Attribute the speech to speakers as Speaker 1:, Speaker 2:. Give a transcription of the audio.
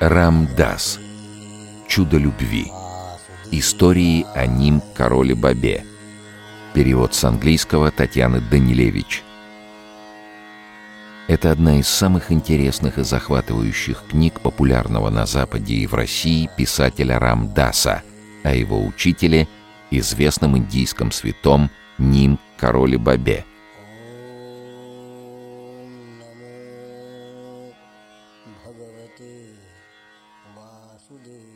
Speaker 1: Рамдас. Чудо любви. Истории о ним короле Бабе. Перевод с английского Татьяны Данилевич. Это одна из самых интересных и захватывающих книг популярного на Западе и в России писателя Рамдаса о его учителе, известном индийском святом Ним Короле Бабе – day.